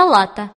салата.